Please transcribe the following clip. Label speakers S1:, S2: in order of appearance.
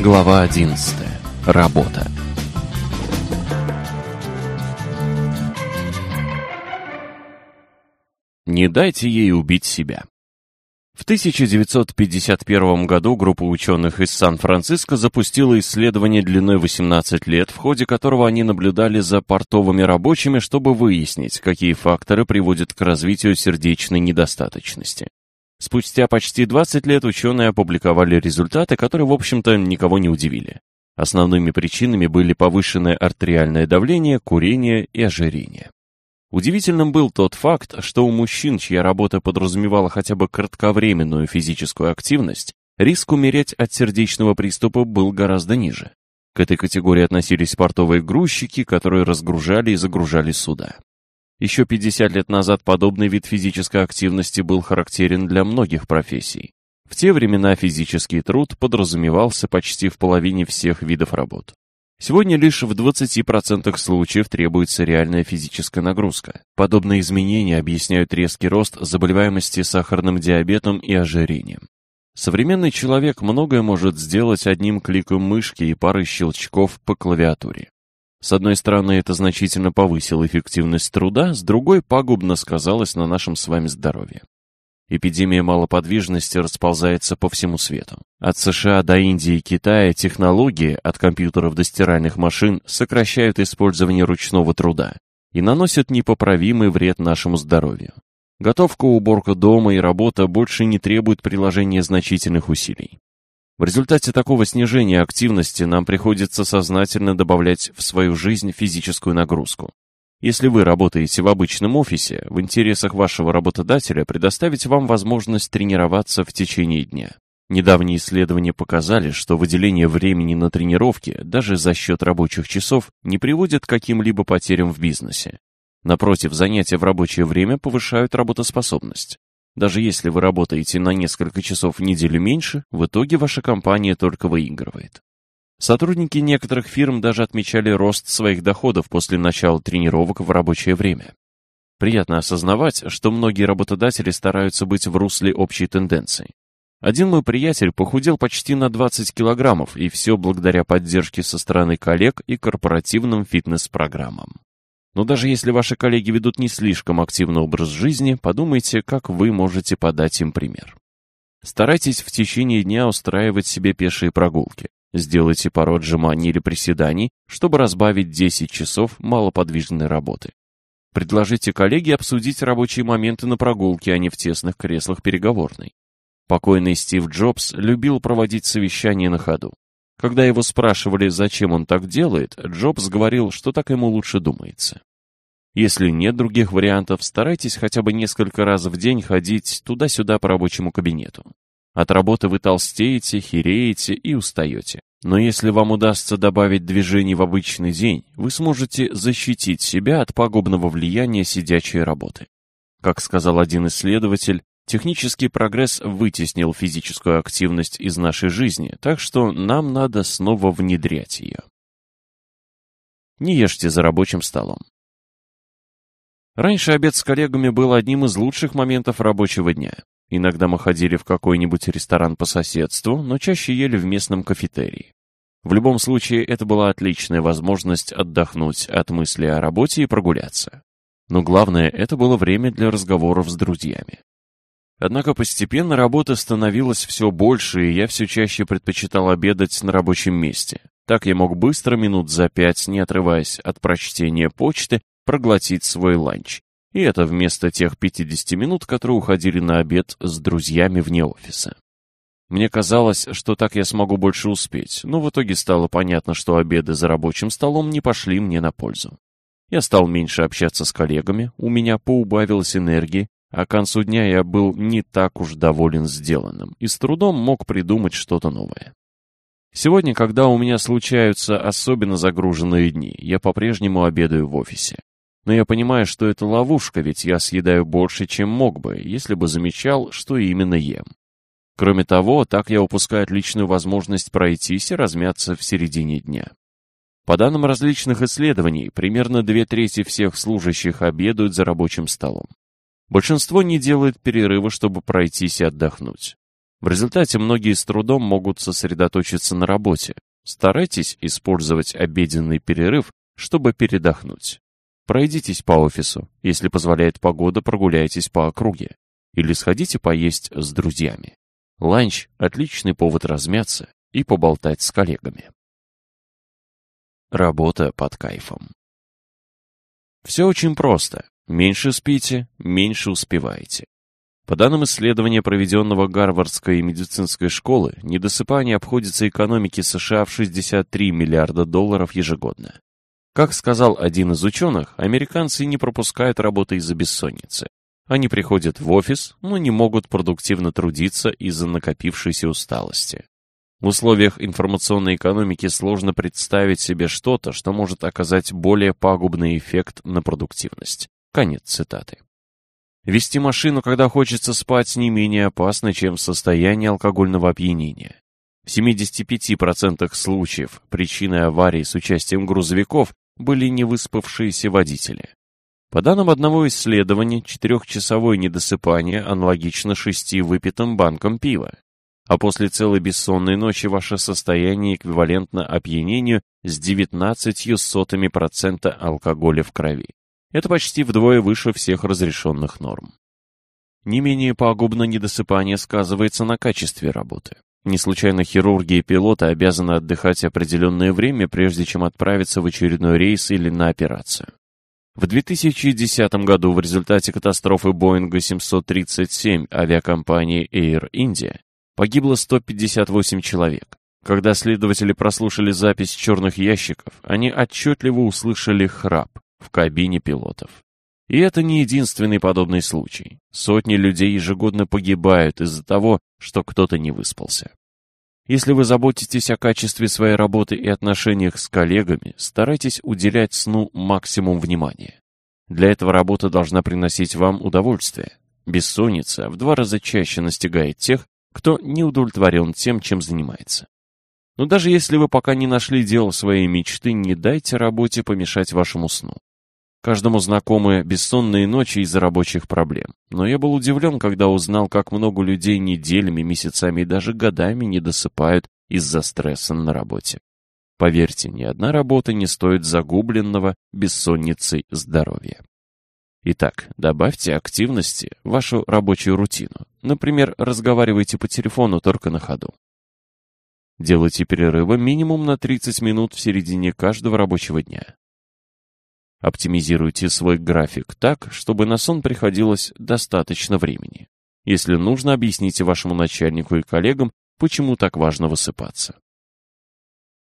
S1: Глава 11. Работа. Не дайте ей убить себя. В 1951 году группа ученых из Сан-Франциско запустила исследование длиной 18 лет, в ходе которого они наблюдали за портовыми рабочими, чтобы выяснить, какие факторы приводят к развитию сердечной недостаточности. Спустя почти 20 лет ученые опубликовали результаты, которые, в общем-то, никого не удивили. Основными причинами были повышенное артериальное давление, курение и ожирение. Удивительным был тот факт, что у мужчин, чья работа подразумевала хотя бы кратковременную физическую активность, риск умереть от сердечного приступа был гораздо ниже. К этой категории относились портовые грузчики, которые разгружали и загружали суда. Еще 50 лет назад подобный вид физической активности был характерен для многих профессий. В те времена физический труд подразумевался почти в половине всех видов работ. Сегодня лишь в 20% случаев требуется реальная физическая нагрузка. Подобные изменения объясняют резкий рост заболеваемости сахарным диабетом и ожирением. Современный человек многое может сделать одним кликом мышки и парой щелчков по клавиатуре. С одной стороны, это значительно повысило эффективность труда, с другой пагубно сказалось на нашем с вами здоровье. Эпидемия малоподвижности расползается по всему свету. От США до Индии и Китая технологии, от компьютеров до стиральных машин, сокращают использование ручного труда и наносят непоправимый вред нашему здоровью. Готовка, уборка дома и работа больше не требуют приложения значительных усилий. В результате такого снижения активности нам приходится сознательно добавлять в свою жизнь физическую нагрузку. Если вы работаете в обычном офисе, в интересах вашего работодателя предоставить вам возможность тренироваться в течение дня. Недавние исследования показали, что выделение времени на тренировки, даже за счет рабочих часов, не приводит к каким-либо потерям в бизнесе. Напротив, занятия в рабочее время повышают работоспособность. Даже если вы работаете на несколько часов в неделю меньше, в итоге ваша компания только выигрывает. Сотрудники некоторых фирм даже отмечали рост своих доходов после начала тренировок в рабочее время. Приятно осознавать, что многие работодатели стараются быть в русле общей тенденции. Один мой приятель похудел почти на 20 килограммов, и все благодаря поддержке со стороны коллег и корпоративным фитнес-программам. Но даже если ваши коллеги ведут не слишком активный образ жизни, подумайте, как вы можете подать им пример. Старайтесь в течение дня устраивать себе пешие прогулки. Сделайте пару отжиманий или приседаний, чтобы разбавить 10 часов малоподвижной работы. Предложите коллеге обсудить рабочие моменты на прогулке, а не в тесных креслах переговорной. Покойный Стив Джобс любил проводить совещания на ходу. Когда его спрашивали, зачем он так делает, Джобс говорил, что так ему лучше думается. Если нет других вариантов, старайтесь хотя бы несколько раз в день ходить туда-сюда по рабочему кабинету. От работы вы толстеете, хереете и устаете. Но если вам удастся добавить движений в обычный день, вы сможете защитить себя от пагубного влияния сидячей работы. Как сказал один исследователь, технический прогресс вытеснил физическую активность из нашей жизни, так что нам надо снова внедрять ее. Не ешьте за рабочим столом. Раньше обед с коллегами был одним из лучших моментов рабочего дня. Иногда мы ходили в какой-нибудь ресторан по соседству, но чаще ели в местном кафетерии. В любом случае, это была отличная возможность отдохнуть от мысли о работе и прогуляться. Но главное, это было время для разговоров с друзьями. Однако постепенно работа становилась все больше, и я все чаще предпочитал обедать на рабочем месте. Так я мог быстро, минут за пять, не отрываясь от прочтения почты, проглотить свой ланч. И это вместо тех 50 минут, которые уходили на обед с друзьями вне офиса. Мне казалось, что так я смогу больше успеть, но в итоге стало понятно, что обеды за рабочим столом не пошли мне на пользу. Я стал меньше общаться с коллегами, у меня поубавилась энергии, а к концу дня я был не так уж доволен сделанным и с трудом мог придумать что-то новое. Сегодня, когда у меня случаются особенно загруженные дни, я по-прежнему обедаю в офисе. Но я понимаю, что это ловушка, ведь я съедаю больше, чем мог бы, если бы замечал, что именно ем. Кроме того, так я упускаю отличную возможность пройтись и размяться в середине дня. По данным различных исследований, примерно две трети всех служащих обедают за рабочим столом. Большинство не делает перерыва, чтобы пройтись и отдохнуть. В результате многие с трудом могут сосредоточиться на работе. Старайтесь использовать обеденный перерыв, чтобы передохнуть. Пройдитесь по офису, если позволяет погода, прогуляйтесь по округе. Или сходите поесть с друзьями. Ланч – отличный повод размяться и поболтать с коллегами. Работа под кайфом. Все очень просто. Меньше спите, меньше успеваете. По данным исследования, проведенного Гарвардской медицинской школы, недосыпание обходится экономике США в 63 миллиарда долларов ежегодно. Как сказал один из ученых, американцы не пропускают работы из-за бессонницы. Они приходят в офис, но не могут продуктивно трудиться из-за накопившейся усталости. В условиях информационной экономики сложно представить себе что-то, что может оказать более пагубный эффект на продуктивность. Конец цитаты. Вести машину, когда хочется спать, не менее опасно, чем в состоянии алкогольного опьянения. В 75% случаев причиной аварий с участием грузовиков были невыспавшиеся водители. По данным одного исследования, четырехчасовое недосыпание аналогично шести выпитым банкам пива а после целой бессонной ночи ваше состояние эквивалентно опьянению с 19 сотыми процента алкоголя в крови. Это почти вдвое выше всех разрешенных норм. Не менее пагубно недосыпание сказывается на качестве работы. Не случайно хирурги и пилоты обязаны отдыхать определенное время, прежде чем отправиться в очередной рейс или на операцию. В 2010 году в результате катастрофы Боинга 737 авиакомпании Air India Погибло 158 человек. Когда следователи прослушали запись черных ящиков, они отчетливо услышали храп в кабине пилотов. И это не единственный подобный случай. Сотни людей ежегодно погибают из-за того, что кто-то не выспался. Если вы заботитесь о качестве своей работы и отношениях с коллегами, старайтесь уделять сну максимум внимания. Для этого работа должна приносить вам удовольствие. Бессонница в два раза чаще настигает тех, кто не удовлетворен тем, чем занимается. Но даже если вы пока не нашли дело своей мечты, не дайте работе помешать вашему сну. Каждому знакомы бессонные ночи из-за рабочих проблем. Но я был удивлен, когда узнал, как много людей неделями, месяцами и даже годами не досыпают из-за стресса на работе. Поверьте, ни одна работа не стоит загубленного бессонницей здоровья. Итак, добавьте активности в вашу рабочую рутину. Например, разговаривайте по телефону только на ходу. Делайте перерывы минимум на 30 минут в середине каждого рабочего дня. Оптимизируйте свой график так, чтобы на сон приходилось достаточно времени. Если нужно, объясните вашему начальнику и коллегам, почему так важно высыпаться.